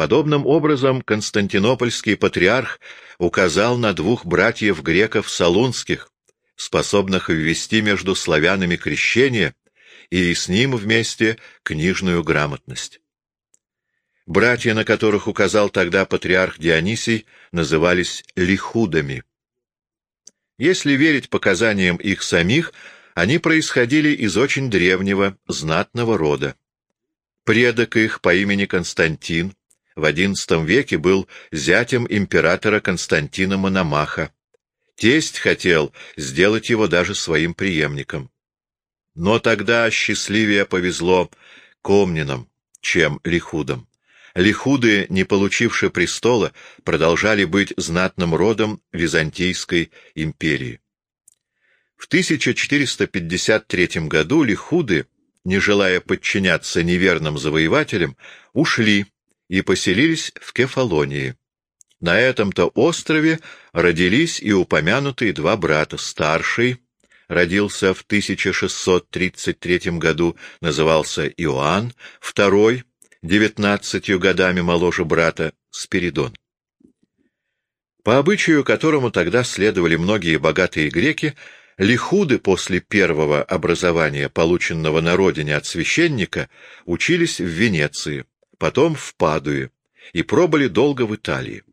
Подобным образом константинопольский патриарх указал на двух братьев-греков Солунских, способных ввести между славянами крещение и с ним вместе книжную грамотность. Братья, на которых указал тогда патриарх Дионисий, назывались лихудами. Если верить показаниям их самих, они происходили из очень древнего, знатного рода. Предок их по имени Константин в XI веке был зятем императора Константина Мономаха. Тесть хотел сделать его даже своим преемником. Но тогда счастливее повезло Комнинам, чем Лихудам. Лихуды, не получившие престола, продолжали быть знатным родом Византийской империи. В 1453 году Лихуды, не желая подчиняться неверным завоевателям, ушли и поселились в Кефалонии. На этом-то острове родились и упомянутые два брата. Старший родился в 1633 году, назывался Иоанн, второй, девятнадцатью годами моложе брата, Спиридон. По обычаю, которому тогда следовали многие богатые греки, лихуды после первого образования, полученного на родине от священника, учились в Венеции потом в Падуе, и пробыли долго в Италии.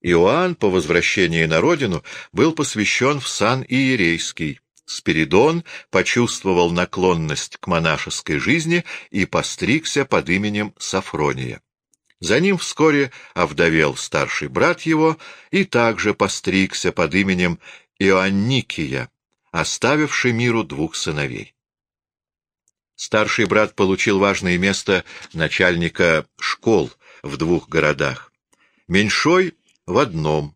Иоанн по возвращении на родину был посвящен в сан Иерейский. Спиридон почувствовал наклонность к монашеской жизни и постригся под именем Сафрония. За ним вскоре овдовел старший брат его и также постригся под именем Иоанникия, оставивший миру двух сыновей. Старший брат получил важное место начальника школ в двух городах. Меньшой — в одном,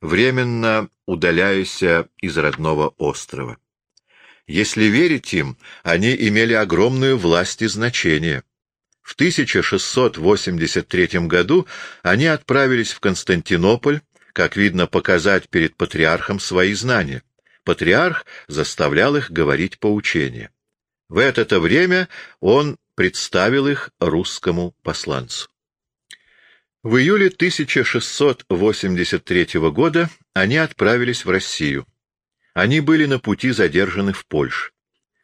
временно удаляясь из родного острова. Если верить им, они имели огромную власть и значение. В 1683 году они отправились в Константинополь, как видно, показать перед патриархом свои знания. Патриарх заставлял их говорить поучения. В это время он представил их русскому посланцу. В июле 1683 года они отправились в Россию. Они были на пути задержаны в Польше.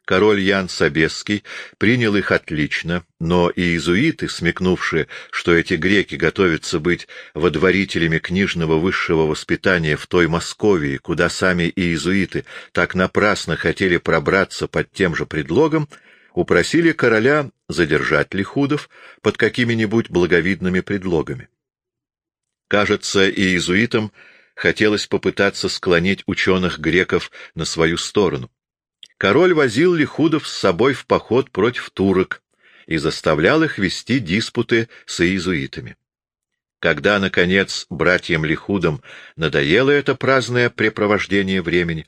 Король Ян Собесский принял их отлично, но иезуиты, смекнувшие, что эти греки готовятся быть водворителями книжного высшего воспитания в той Московии, куда сами иезуиты так напрасно хотели пробраться под тем же предлогом, упросили короля задержать лихудов под какими-нибудь благовидными предлогами. Кажется, иезуитам хотелось попытаться склонить ученых-греков на свою сторону. Король возил лихудов с собой в поход против турок и заставлял их вести диспуты с иезуитами. Когда, наконец, братьям Лихудам надоело это праздное препровождение времени,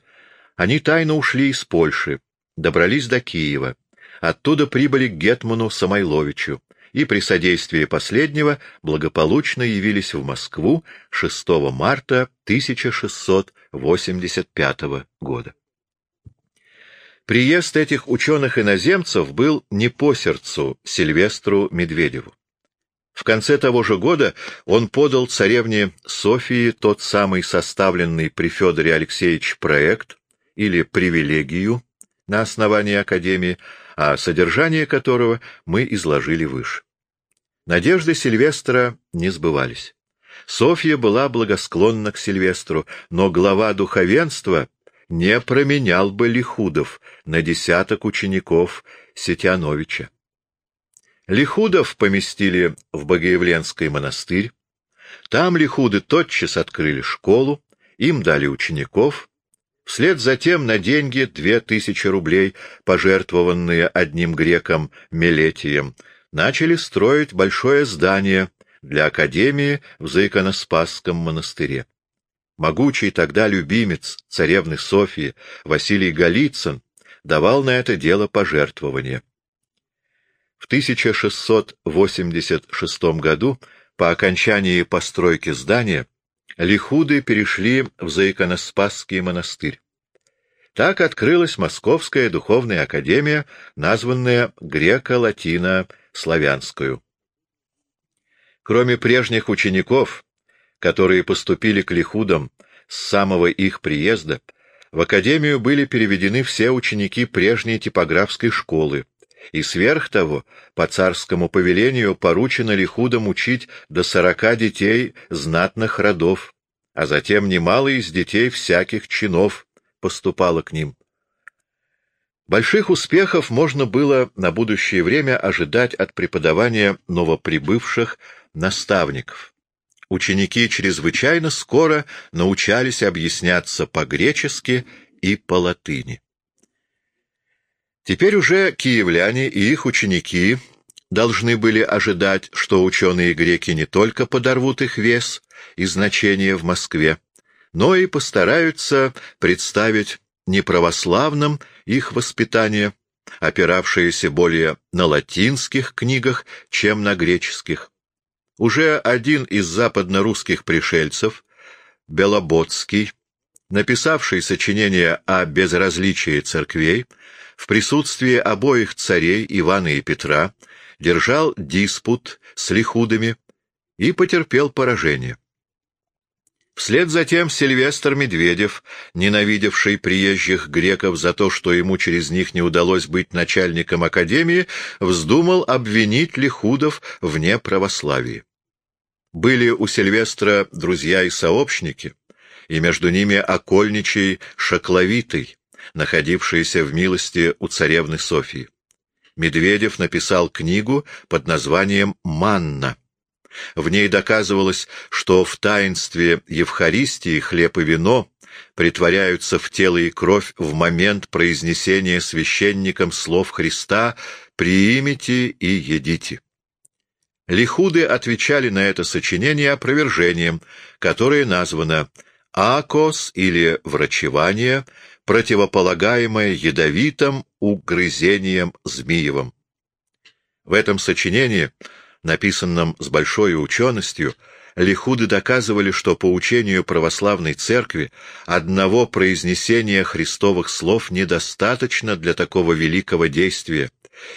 они тайно ушли из Польши, добрались до Киева, оттуда прибыли к Гетману Самойловичу и при содействии последнего благополучно явились в Москву 6 марта 1685 года. Приезд этих ученых-иноземцев был не по сердцу Сильвестру Медведеву. В конце того же года он подал царевне Софии тот самый составленный при Федоре Алексеевич проект или привилегию на основании Академии, а содержание которого мы изложили выше. Надежды Сильвестра не сбывались. Софья была благосклонна к Сильвестру, но глава духовенства не променял бы Лихудов на десяток учеников Сетяновича. Лихудов поместили в Богоявленский монастырь. Там Лихуды тотчас открыли школу, им дали учеников. Вслед за тем на деньги две тысячи рублей, пожертвованные одним греком Мелетием, начали строить большое здание для Академии в Заиконоспасском монастыре. Могучий тогда любимец царевны Софии Василий Голицын давал на это дело пожертвования. В 1686 году, по окончании постройки здания, лихуды перешли в Заиконоспасский монастырь. Так открылась Московская духовная академия, названная Греко-Латино-Славянскую. Кроме прежних учеников, которые поступили к лихудам с самого их приезда, в академию были переведены все ученики прежней типографской школы, и сверх того, по царскому повелению, поручено лихудам учить до сорока детей знатных родов, а затем немало из детей всяких чинов поступало к ним. Больших успехов можно было на будущее время ожидать от преподавания новоприбывших наставников. Ученики чрезвычайно скоро научались объясняться по-гречески и по-латыни. Теперь уже киевляне и их ученики должны были ожидать, что ученые-греки не только подорвут их вес и значение в Москве, но и постараются представить неправославным их воспитание, опиравшееся более на латинских книгах, чем на греческих. Уже один из западно-русских пришельцев, Белоботский, написавший сочинение о безразличии церквей, в присутствии обоих царей Ивана и Петра держал диспут с лихудами и потерпел поражение. Вслед за тем Сильвестр Медведев, ненавидевший приезжих греков за то, что ему через них не удалось быть начальником академии, вздумал обвинить Лихудов в неправославии. Были у Сильвестра друзья и сообщники, и между ними окольничий Шакловитый, находившийся в милости у царевны Софии. Медведев написал книгу под названием «Манна», в ней доказывалось, что в таинстве Евхаристии хлеб и вино притворяются в тело и кровь в момент произнесения священником слов Христа «приимите и едите». Лихуды отвечали на это сочинение опровержением, которое названо «акос» или «врачевание», противополагаемое ядовитым угрызением змеевым. В этом сочинении написанном с большой ученостью, лихуды доказывали, что по учению православной церкви одного произнесения христовых слов недостаточно для такого великого действия,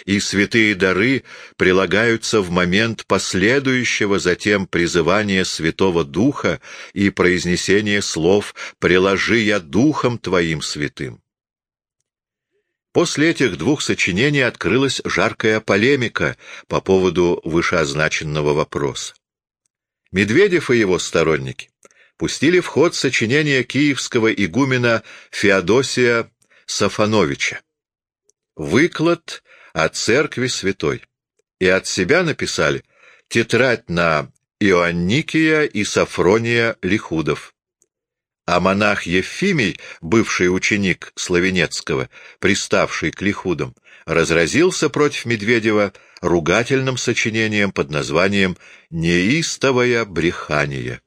и святые дары прилагаются в момент последующего затем призывания Святого Духа и произнесения слов «приложи я Духом Твоим святым». После этих двух сочинений открылась жаркая полемика по поводу вышеозначенного вопроса. Медведев и его сторонники пустили в ход сочинение киевского игумена Феодосия Сафановича «Выклад о церкви святой» и от себя написали тетрадь на Иоанникия и Сафрония Лихудов а монах Ефимий, бывший ученик Славенецкого, приставший к лихудам, разразился против Медведева ругательным сочинением под названием «Неистовое брехание».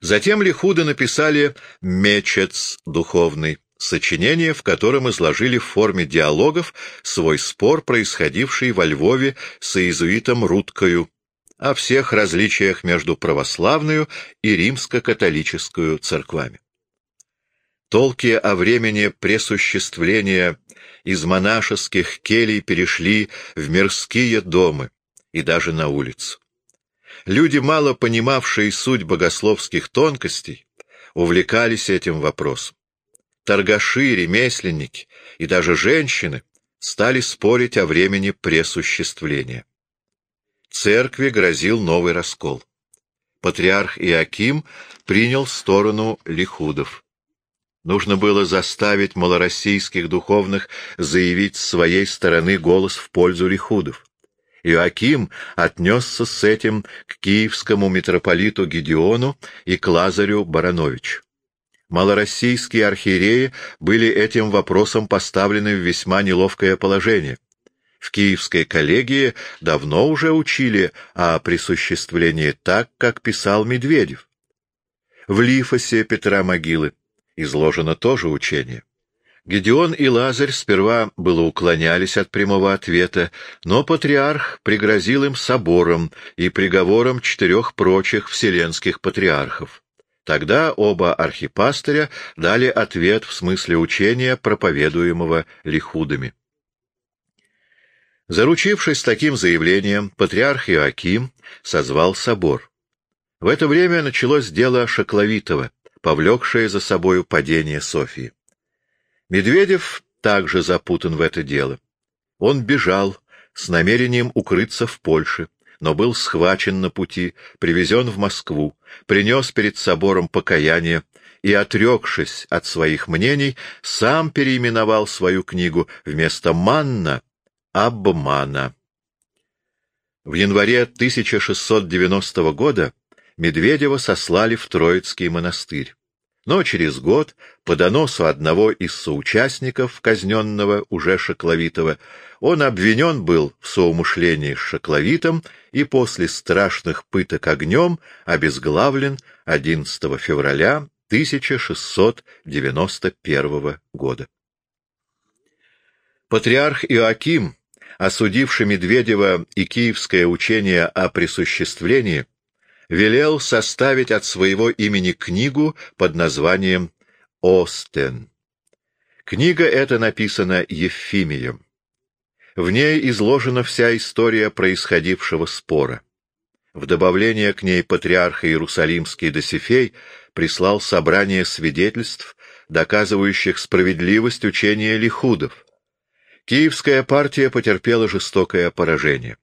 Затем лихуды написали «Мечец духовный», сочинение, в котором изложили в форме диалогов свой спор, происходивший во Львове с иезуитом Рудкою, о всех различиях между православную и римско-католическую церквами. Толки о времени пресуществления из монашеских келей перешли в мирские дома и даже на улицу. Люди, мало понимавшие суть богословских тонкостей, увлекались этим вопросом. Торгаши, ремесленники и даже женщины стали спорить о времени пресуществления церкви грозил новый раскол. Патриарх Иаким принял сторону лихудов. Нужно было заставить малороссийских духовных заявить с своей стороны голос в пользу лихудов. Иоаким отнесся с этим к киевскому митрополиту Гедеону и к Лазарю Барановичу. Малороссийские архиереи были этим вопросом поставлены в весьма неловкое положение. В Киевской коллегии давно уже учили о присуществлении так, как писал Медведев. В Лифосе Петра Могилы изложено тоже учение. Гедеон и Лазарь сперва было уклонялись от прямого ответа, но патриарх пригрозил им собором и приговором четырех прочих вселенских патриархов. Тогда оба архипастыря дали ответ в смысле учения, проповедуемого лихудами. Заручившись таким заявлением, патриарх Иоаким созвал собор. В это время началось дело Шакловитова, повлекшее за собою падение Софии. Медведев также запутан в это дело. Он бежал с намерением укрыться в Польше, но был схвачен на пути, привезен в Москву, принес перед собором покаяние и, отрекшись от своих мнений, сам переименовал свою книгу вместо «Манна» — «Обмана». В январе 1690 года Медведева сослали в Троицкий монастырь. Но через год, по доносу одного из соучастников казненного уже Шакловитова, он обвинен был в соумышлении с Шакловитом и после страшных пыток огнем обезглавлен 11 февраля 1691 года. Патриарх Иоаким, осудивший Медведева и киевское учение о присуществлении, велел составить от своего имени книгу под названием «Остен». Книга эта написана Евфимием. В ней изложена вся история происходившего спора. В добавление к ней патриарх Иерусалимский Досифей прислал собрание свидетельств, доказывающих справедливость учения лихудов. Киевская партия потерпела жестокое поражение.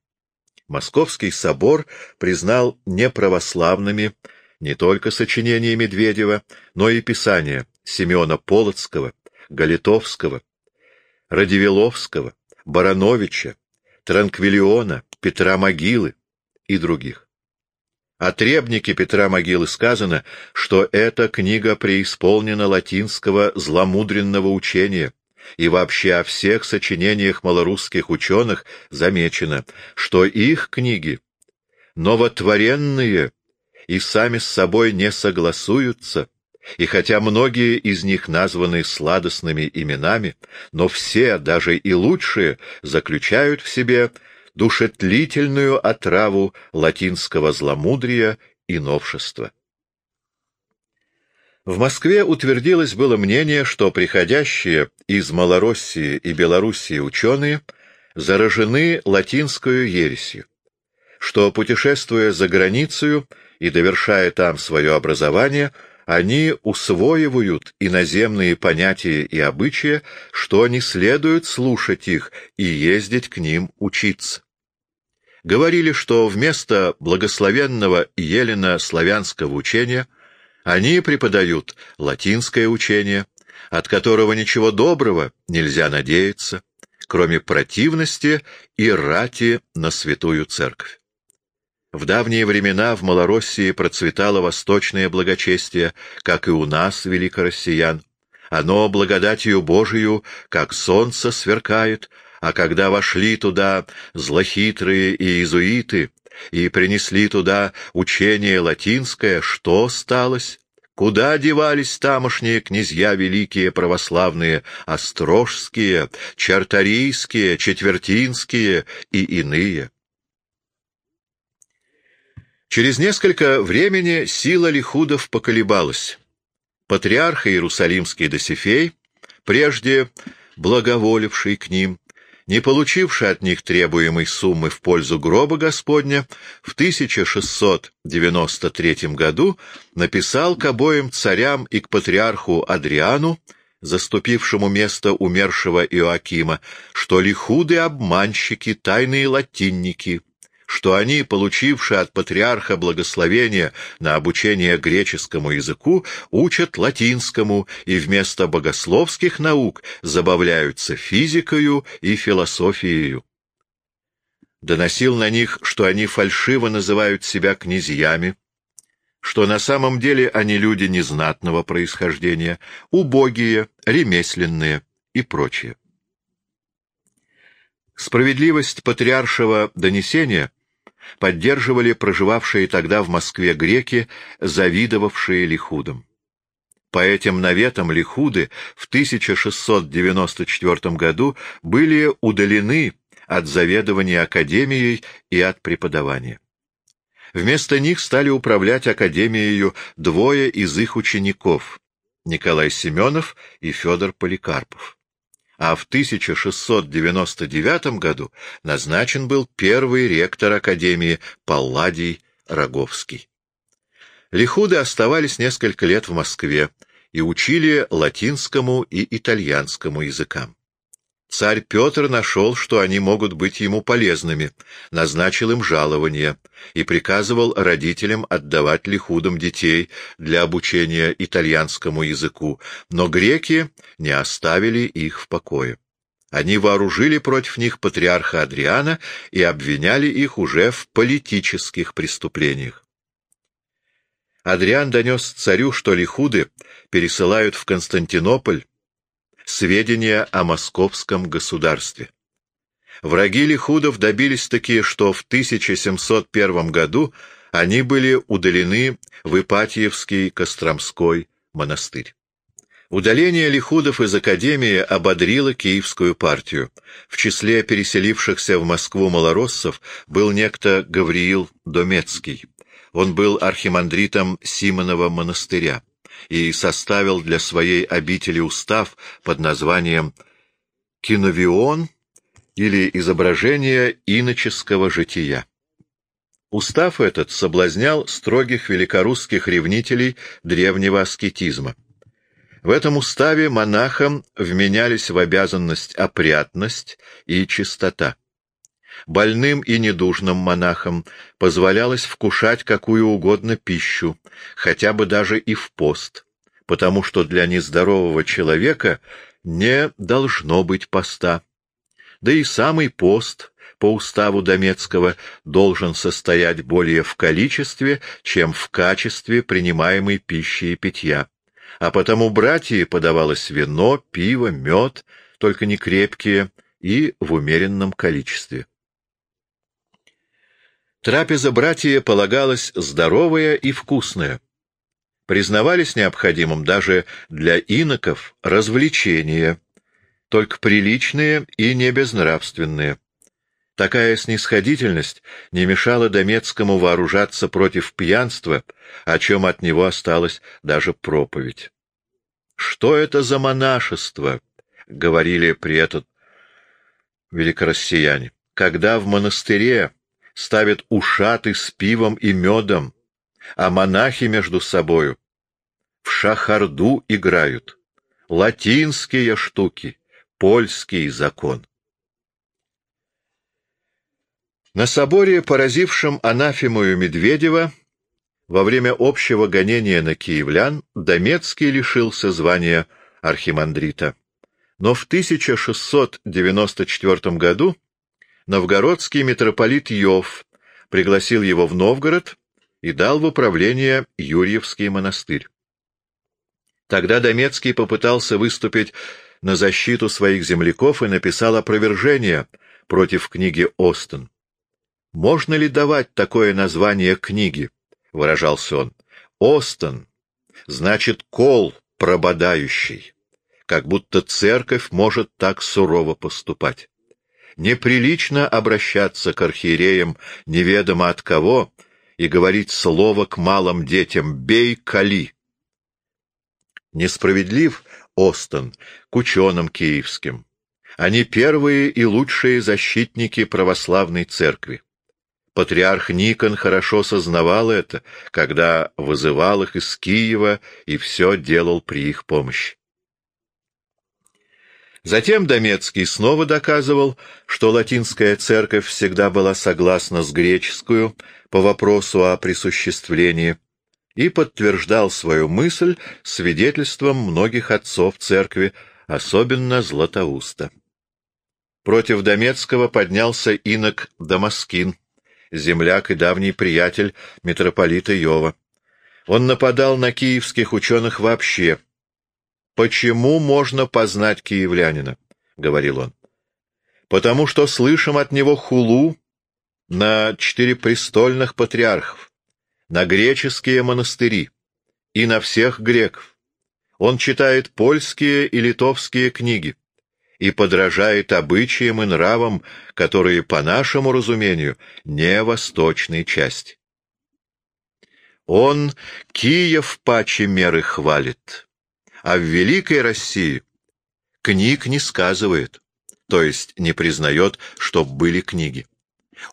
Московский собор признал неправославными не только сочинения Медведева, но и писания Семена Полоцкого, Галитовского, Радивиловского, Барановича, Транквилиона, Петра Могилы и других. О требнике Петра Могилы сказано, что эта книга преисполнена латинского зломудренного учения, и вообще о всех сочинениях малорусских ученых замечено, что их книги новотворенные и сами с собой не согласуются, и хотя многие из них названы сладостными именами, но все, даже и лучшие, заключают в себе душетлительную отраву латинского зломудрия и новшества. В Москве утвердилось было мнение, что приходящие из Малороссии и Белоруссии ученые заражены латинскую ересью, что, путешествуя за границу и довершая там свое образование, они усвоивают иноземные понятия и обычаи, что не следует слушать их и ездить к ним учиться. Говорили, что вместо благословенного елено-славянского учения они преподают латинское учение, от которого ничего доброго нельзя надеяться, кроме противности и рати на святую церковь. В давние времена в Малороссии процветало восточное благочестие, как и у нас, великороссиян. Оно благодатью Божию, как солнце, сверкает, а когда вошли туда злохитрые иезуиты, и принесли туда учение латинское, что сталось? Куда девались тамошние князья великие православные, острожские, чарторийские, четвертинские и иные? Через несколько времени сила лихудов поколебалась. Патриарх Иерусалимский Досифей, прежде благоволивший к ним, не получивший от них требуемой суммы в пользу гроба Господня, в 1693 году написал к обоим царям и к патриарху Адриану, заступившему место умершего Иоакима, что лихуды обманщики, тайные латинники — что они, получившие от патриарха благословение на обучение греческому языку, учат латинскому и вместо богословских наук забавляются физикою и философией. Доносил на них, что они фальшиво называют себя князьями, что на самом деле они люди незнатного происхождения, убогие, ремесленные и прочее. Справедливость патриаршего донесения поддерживали проживавшие тогда в Москве греки, завидовавшие Лихудам. По этим наветам Лихуды в 1694 году были удалены от заведования академией и от преподавания. Вместо них стали управлять академией двое из их учеников — Николай Семенов и Федор Поликарпов. А в 1699 году назначен был первый ректор Академии Палладий Роговский. Лихуды оставались несколько лет в Москве и учили латинскому и итальянскому языкам. Царь Петр нашел, что они могут быть ему полезными, назначил им жалование и приказывал родителям отдавать лихудам детей для обучения итальянскому языку, но греки не оставили их в покое. Они вооружили против них патриарха Адриана и обвиняли их уже в политических преступлениях. Адриан донес царю, что лихуды пересылают в Константинополь сведения о московском государстве. Враги лихудов добились такие, что в 1701 году они были удалены в Ипатьевский Костромской монастырь. Удаление лихудов из Академии ободрило киевскую партию. В числе переселившихся в Москву малороссов был некто Гавриил Домецкий. Он был архимандритом Симонова монастыря и составил для своей обители устав под названием «Киновион» или «Изображение иноческого жития». Устав этот соблазнял строгих великорусских ревнителей древнего аскетизма. В этом уставе монахам вменялись в обязанность опрятность и чистота. Больным и недужным монахам позволялось вкушать какую угодно пищу, хотя бы даже и в пост, потому что для нездорового человека не должно быть поста. Да и самый пост, по уставу Домецкого, должен состоять более в количестве, чем в качестве принимаемой пищи и питья. А потому братье подавалось вино, пиво, мед, только не крепкие, и в умеренном количестве. Трапеза братья полагалась здоровая и вкусная. Признавались необходимым даже для иноков развлечения, только приличные и не безнравственные. Такая снисходительность не мешала Домецкому вооружаться против пьянства, о чем от него осталась даже проповедь. «Что это за монашество?» — говорили при этом великороссияне. «Когда в монастыре ставят ушаты с пивом и медом, а монахи между собою в шахарду играют. Латинские штуки, польский закон. На соборе, поразившем анафемою Медведева, во время общего гонения на киевлян Домецкий лишился звания архимандрита. Но в 1694 году новгородский митрополит Йов пригласил его в Новгород и дал в управление Юрьевский монастырь. Тогда Домецкий попытался выступить на защиту своих земляков и написал опровержение против книги Остен. «Можно ли давать такое название книге?» — выражался он. «Остен» значит «кол прободающий», как будто церковь может так сурово поступать. Неприлично обращаться к архиереям неведомо от кого и говорить слово к малым детям «бей, кали». Несправедлив Остон к ученым киевским. Они первые и лучшие защитники православной церкви. Патриарх Никон хорошо сознавал это, когда вызывал их из Киева и все делал при их помощи. Затем Домецкий снова доказывал, что латинская церковь всегда была согласна с греческую по вопросу о присуществлении, и подтверждал свою мысль свидетельством многих отцов церкви, особенно Златоуста. Против Домецкого поднялся инок Дамаскин, земляк и давний приятель митрополита Йова. Он нападал на киевских ученых вообще, «Почему можно познать киевлянина?» — говорил он. «Потому что слышим от него хулу на четырепрестольных патриархов, на греческие монастыри и на всех греков. Он читает польские и литовские книги и подражает обычаям и нравам, которые, по нашему разумению, не восточной части. Он Киев паче меры хвалит, а в Великой России книг не сказывает, то есть не признает, чтоб были книги.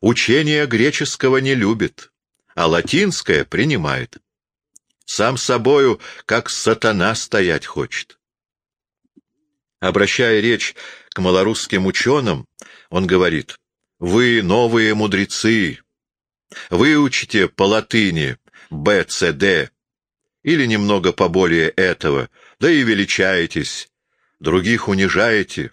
Учение греческого не любит, а латинское принимает. Сам собою, как сатана, стоять хочет. Обращая речь к малорусским ученым, он говорит, «Вы новые мудрецы, выучите по латыни Б, С, Д, или немного поболее этого, да и величаетесь, других унижаете,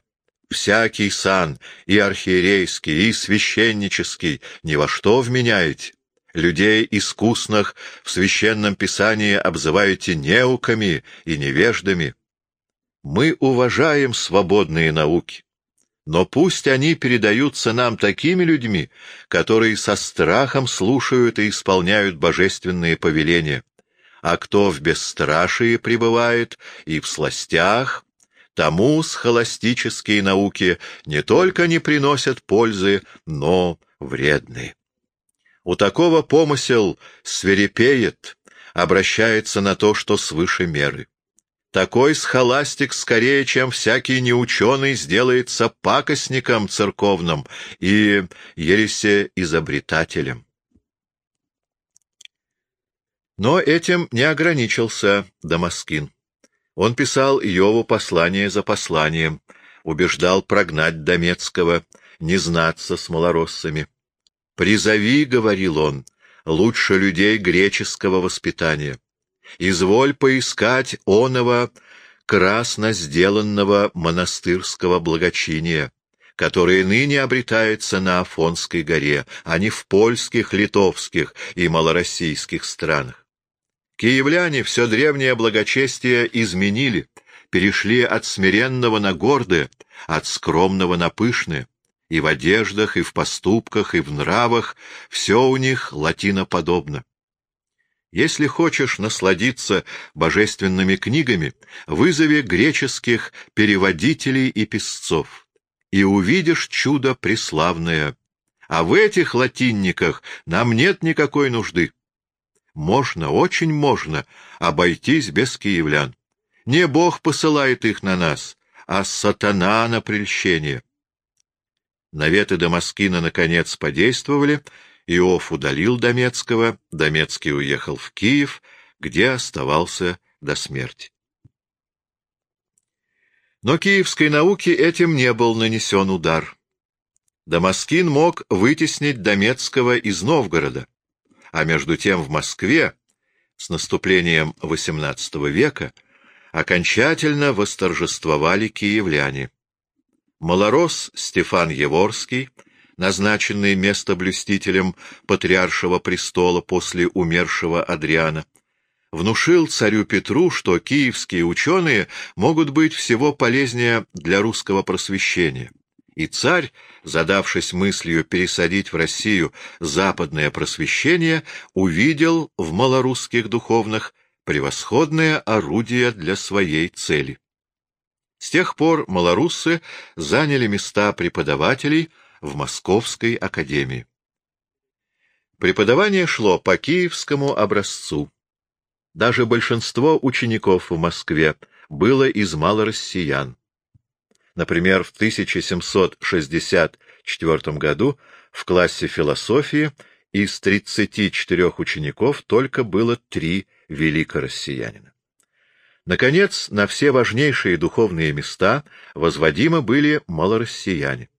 всякий сан, и архиерейский, и священнический, ни во что вменяете. Людей искусных в священном писании обзываете неуками и невеждами. Мы уважаем свободные науки, но пусть они передаются нам такими людьми, которые со страхом слушают и исполняют божественные повеления. А кто в бесстрашии пребывает и в сластях, тому схоластические науки не только не приносят пользы, но вредны. У такого помысел свирепеет, обращается на то, что свыше меры. Такой схоластик скорее, чем всякий неученый, сделается пакостником церковным и ересе-изобретателем. Но этим не ограничился Дамаскин. Он писал Иову послание за посланием, убеждал прогнать Домецкого, не знаться с малороссами. «Призови, — говорил он, — лучше людей греческого воспитания. Изволь поискать оного красно сделанного монастырского благочиния, которое ныне обретается на Афонской горе, а не в польских, литовских и малороссийских странах. Киевляне все древнее благочестие изменили, перешли от смиренного на гордое, от скромного на пышное. И в одеждах, и в поступках, и в нравах все у них латиноподобно. Если хочешь насладиться божественными книгами, вызови греческих переводителей и писцов, и увидишь чудо преславное. А в этих латинниках нам нет никакой нужды. Можно, очень можно обойтись без киевлян. Не Бог посылает их на нас, а сатана на прельщение. Наветы Дамаскина, наконец, подействовали, Иов удалил Домецкого, Домецкий уехал в Киев, где оставался до смерти. Но киевской науке этим не был нанесен удар. Дамаскин мог вытеснить Домецкого из Новгорода, а между тем в Москве с наступлением XVIII века окончательно восторжествовали киевляне. Малорос Стефан Еворский, назначенный местоблюстителем патриаршего престола после умершего Адриана, внушил царю Петру, что киевские ученые могут быть всего полезнее для русского просвещения. И царь, задавшись мыслью пересадить в Россию западное просвещение, увидел в малорусских духовных превосходное орудие для своей цели. С тех пор малоруссы заняли места преподавателей в Московской академии. Преподавание шло по киевскому образцу. Даже большинство учеников в Москве было из малороссиян. Например, в 1764 году в классе философии из 34 учеников только было три великороссиянина. Наконец, на все важнейшие духовные места возводимы были малороссияне.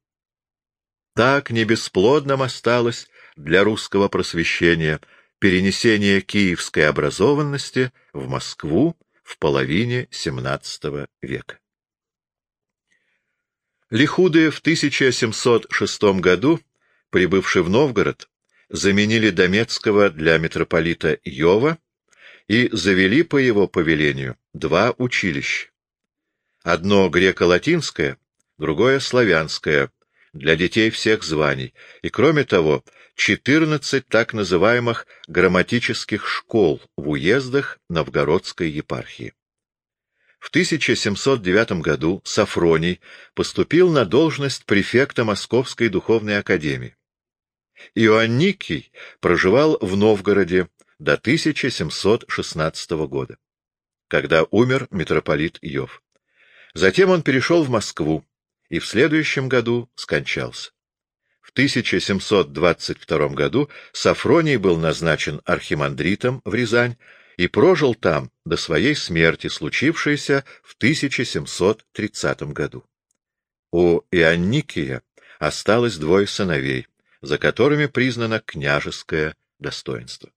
Так не бесплодным осталось для русского просвещения перенесение киевской образованности в Москву в половине XVII века. Лихуды в 1706 году, прибывший в Новгород, заменили Домецкого для митрополита Йова и завели по его повелению два училища. Одно греко-латинское, другое славянское, для детей всех званий, и, кроме того, 14 так называемых грамматических школ в уездах Новгородской епархии. В 1709 году Сафроний поступил на должность префекта Московской духовной академии. Иоанникий проживал в Новгороде до 1716 года, когда умер митрополит Иов. Затем он перешел в Москву и в следующем году скончался. В 1722 году Сафроний был назначен архимандритом в Рязань и прожил там до своей смерти, случившейся в 1730 году. У Ионникия осталось двое сыновей, за которыми признано княжеское достоинство.